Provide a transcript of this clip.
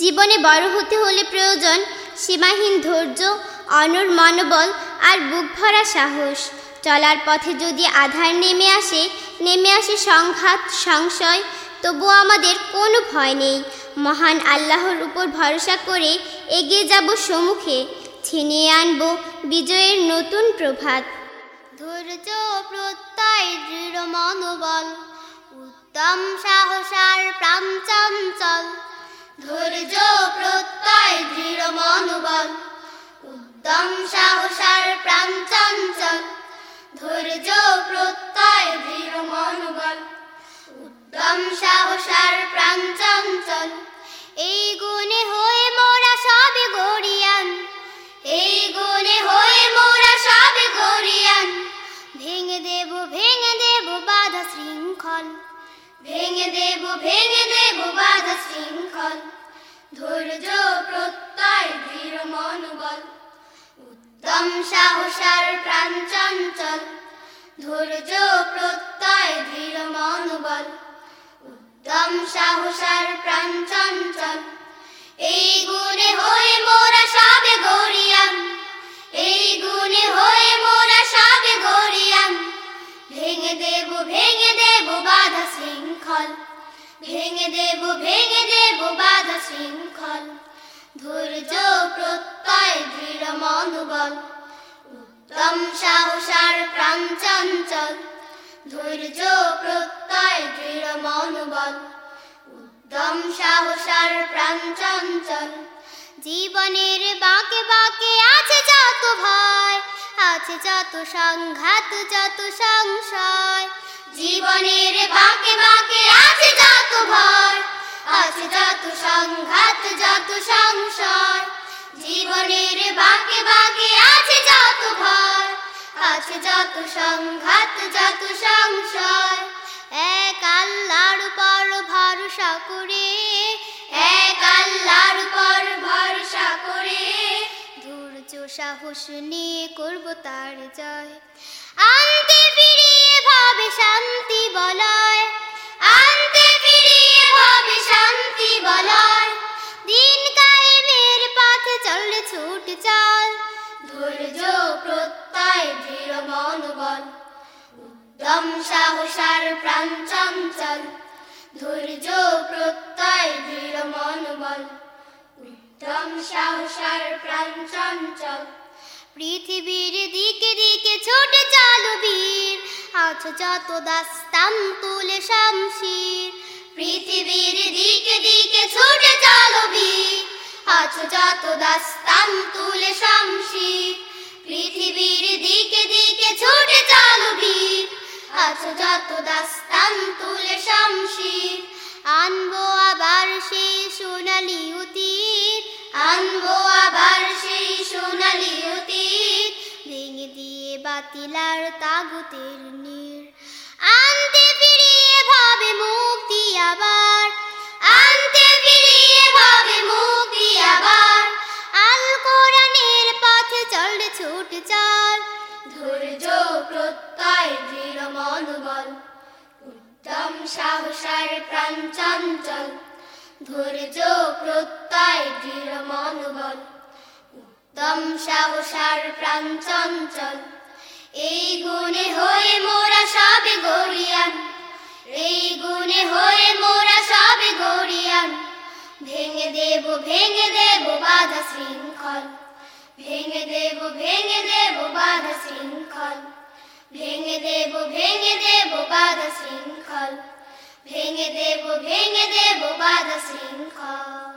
জীবনে বড় হতে হলে প্রয়োজন সীমাহীন ধৈর্য, অনর মনোবল আর বুক ভরা সাহস। চলার পথে যদি আধার নেমে আসে নেমে আসে সংঘাত, সংশয় তবু আমাদের কোনো ভয় নেই। মহান আল্লাহর উপর ভরসা করে এগিয়ে যাব সম্মুখে, ছিনিয়ে আনব বিজয়ের নতুন প্রভাত। ধৈর্য প্রত্যয় দৃঢ় মনোবল, উত্তম সাহসার প্রাণ চঞ্চল ধৈর্য, প্রত্যয়, দৃঢ় মনোবল। উদ্যম, সাহসার প্রাণ চঞ্চল। ধৈর্য, প্রত্যয় মনোবল। উদ্যম, সাহসার প্রাণ এই গুণে হয়ে মোরা সবে গড়িয়ান। এই গুণে মোরা সবে গড়িয়ান। ভেঙে ভেঙে দেব বাধা শৃঙ্খল। ভেঙে দেব ভেঙে দেব বাধা শৃঙ্খল। ধৈর্য, প্রত্যয়, দৃঢ় মনোবল। উত্তম সাহসার প্রাণ চঞ্চল। ধৈর্য, প্রত্যয়, দৃঢ় মনোবল। উত্তম সাহসার প্রাণ চঞ্চল। এই গুণে হয়ে মনোবল উত্তম সাহসার প্রাণ ধৈর্য প্রত্যয় দৃঢ় মনোবল। উত্তম সাহসার প্রাণ চঞ্চল, জীবনের বাঁকে বাঁকে আছে যত ভয়, আছে যত সংঘাত, যত সংশয়। জীবনের বাঁকে বাঁকে আছে যত ভয়, আছে যত সংঘাত, যত সংশয়। আছে যত সংঘাত, যত সংশয়, এক আল্লাহর পর ভরসা করে, এক আল্লাহর পর ভরসা করে, ধৈর্য, সাহস নিয়ে করব তার জয়। আনতে ফিরিয়ে ভাবে শান্তি বলয় উদ্যম সাহসার ধৈর্য, প্রত্যয়, দৃঢ় মনোবল। উত্তম সাহসার পৃথিবীর দিকে দিকে ছোটে চালু বীর আছো যত দাস্তান তুলে শামশির। পৃথিবীর দিকে দিকে ছোটে চালু বীর আছো যত দাস্তান তুলে শামশির। পৃথিবীর দিকে দিকে ছোটে আছো যত দাস্তান তুলে শামশির। আনব আবার সেই সোনালি অতীত। আনব আবার সেই সোনালি অতীত। ভেঙে দিয়ে বাতিলার তাগুতের প্রত্যয় দৃঢ় মনোবল, উত্তম সাহসার প্রাণ চঞ্চল, ধৈর্য দৃঢ় উত্তম এই গুণে হয়ে মোরা সবে গড়িয়ান, এই গুণে হয়ে মোরা সবে গড়িয়ান। ভেঙে দেব ভেঙে দেব বাধা শৃঙ্খল, ভেঙে দেব, ভেঙে ভেঙে দেব ভেঙে দেব বাধা শৃঙ্খল। ভেঙে দেব ভেঙে দেব বাধা শৃঙ্খল।